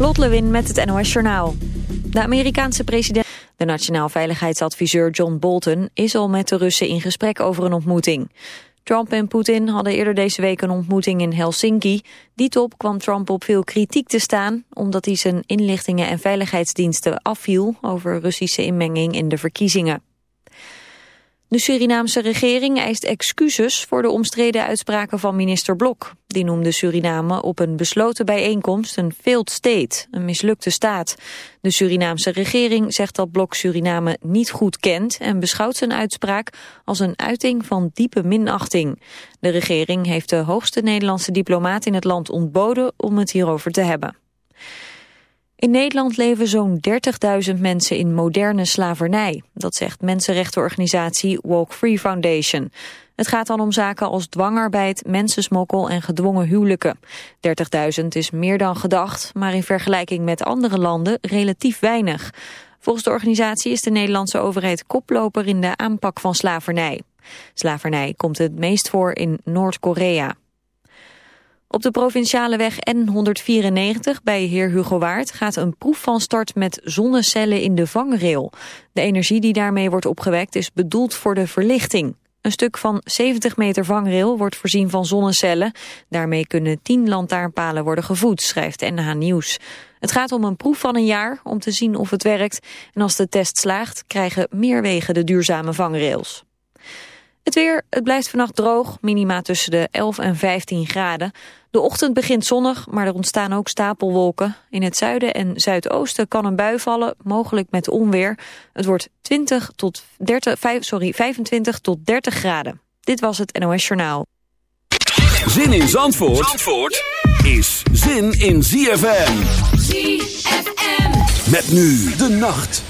Lot Lewin met het NOS Journaal. De Amerikaanse president, de nationaal veiligheidsadviseur John Bolton... is al met de Russen in gesprek over een ontmoeting. Trump en Poetin hadden eerder deze week een ontmoeting in Helsinki. Die top kwam Trump op veel kritiek te staan... omdat hij zijn inlichtingen en veiligheidsdiensten afviel... over Russische inmenging in de verkiezingen. De Surinaamse regering eist excuses voor de omstreden uitspraken van minister Blok. Die noemde Suriname op een besloten bijeenkomst een failed state, een mislukte staat. De Surinaamse regering zegt dat Blok Suriname niet goed kent en beschouwt zijn uitspraak als een uiting van diepe minachting. De regering heeft de hoogste Nederlandse diplomaat in het land ontboden om het hierover te hebben. In Nederland leven zo'n 30.000 mensen in moderne slavernij. Dat zegt mensenrechtenorganisatie Walk Free Foundation. Het gaat dan om zaken als dwangarbeid, mensensmokkel en gedwongen huwelijken. 30.000 is meer dan gedacht, maar in vergelijking met andere landen relatief weinig. Volgens de organisatie is de Nederlandse overheid koploper in de aanpak van slavernij. Slavernij komt het meest voor in Noord-Korea. Op de provinciale weg N194 bij heer Hugo Waard gaat een proef van start met zonnecellen in de vangrail. De energie die daarmee wordt opgewekt is bedoeld voor de verlichting. Een stuk van 70 meter vangrail wordt voorzien van zonnecellen. Daarmee kunnen 10 lantaarnpalen worden gevoed, schrijft NH Nieuws. Het gaat om een proef van een jaar om te zien of het werkt. En als de test slaagt, krijgen meer wegen de duurzame vangrails. Het weer, het blijft vannacht droog, minima tussen de 11 en 15 graden. De ochtend begint zonnig, maar er ontstaan ook stapelwolken. In het zuiden en zuidoosten kan een bui vallen, mogelijk met onweer. Het wordt 20 tot 30, 5, sorry, 25 tot 30 graden. Dit was het NOS Journaal. Zin in Zandvoort, Zandvoort is zin in ZFM. ZFM. Met nu de nacht.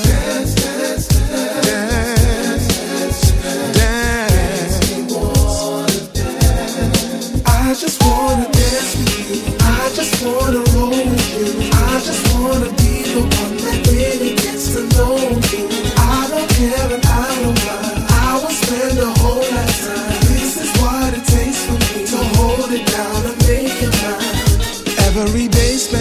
Wanna roll with you. I just wanna be the one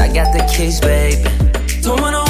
I got the keys, baby. Don't wanna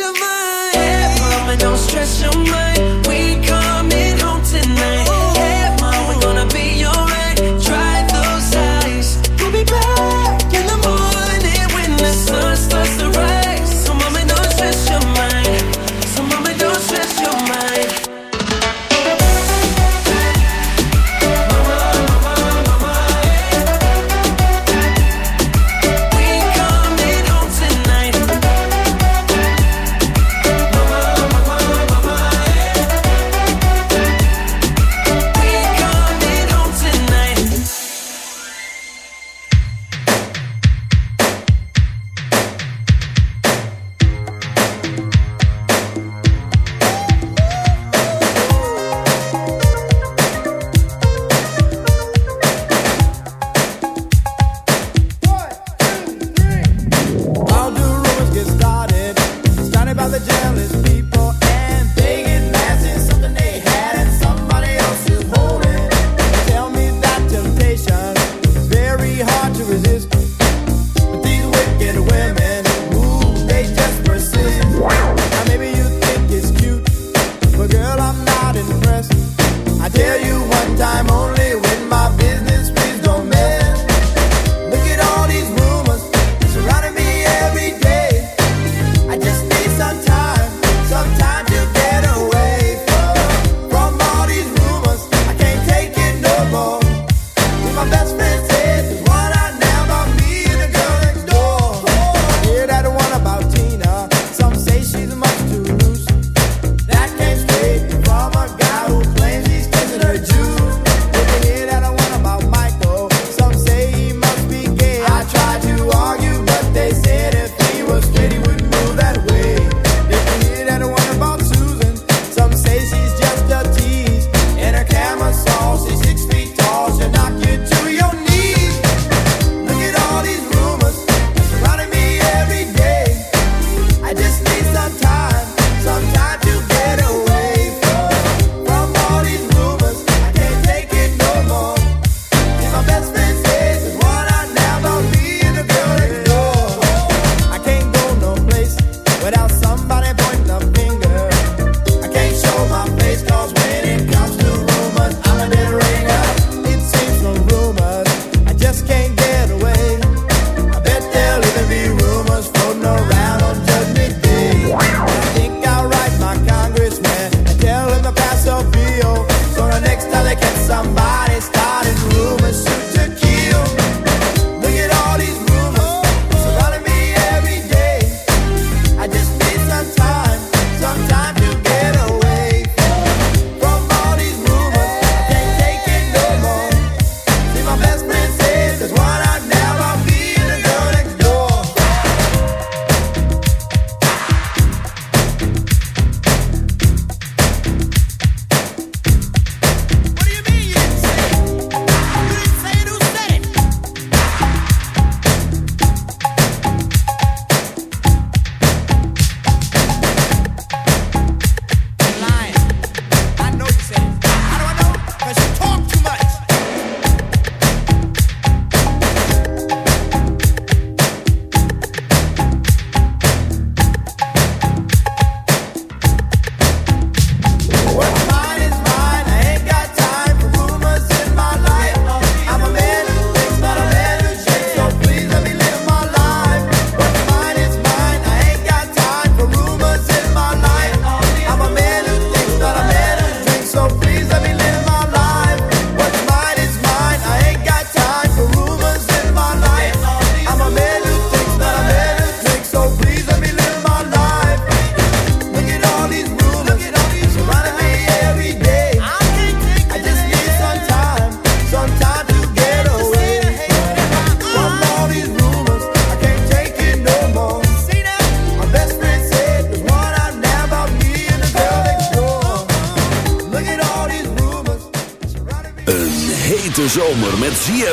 to my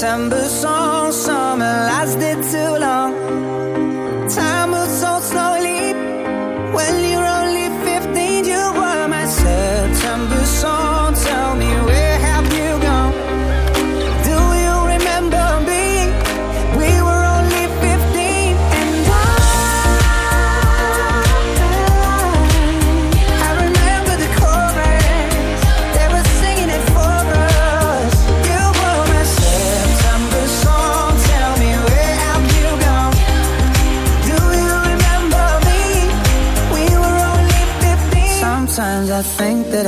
September song summer lasted too long. Time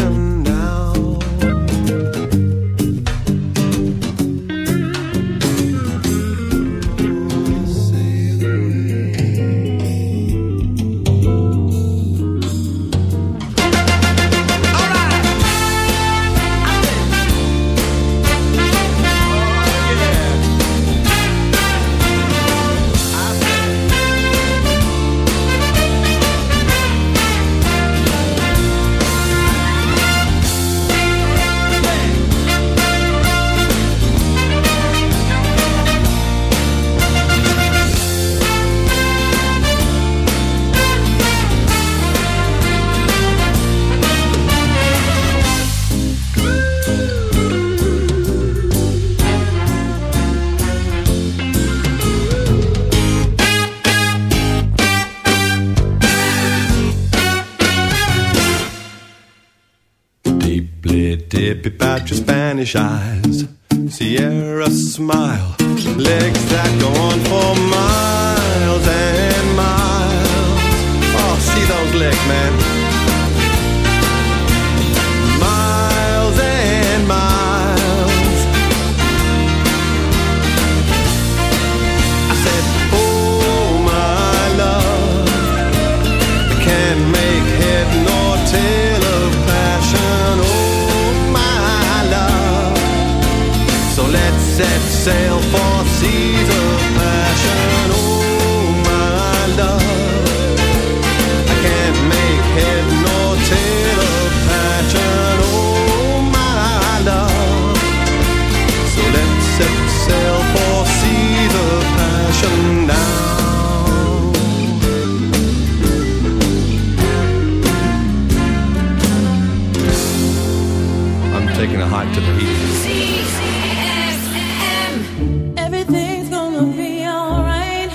of smile. Taking to the. Everything's gonna be alright.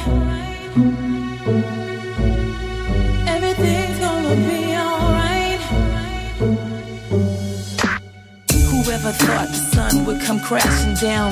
Everything's gonna be alright. Whoever thought the sun would come crashing down?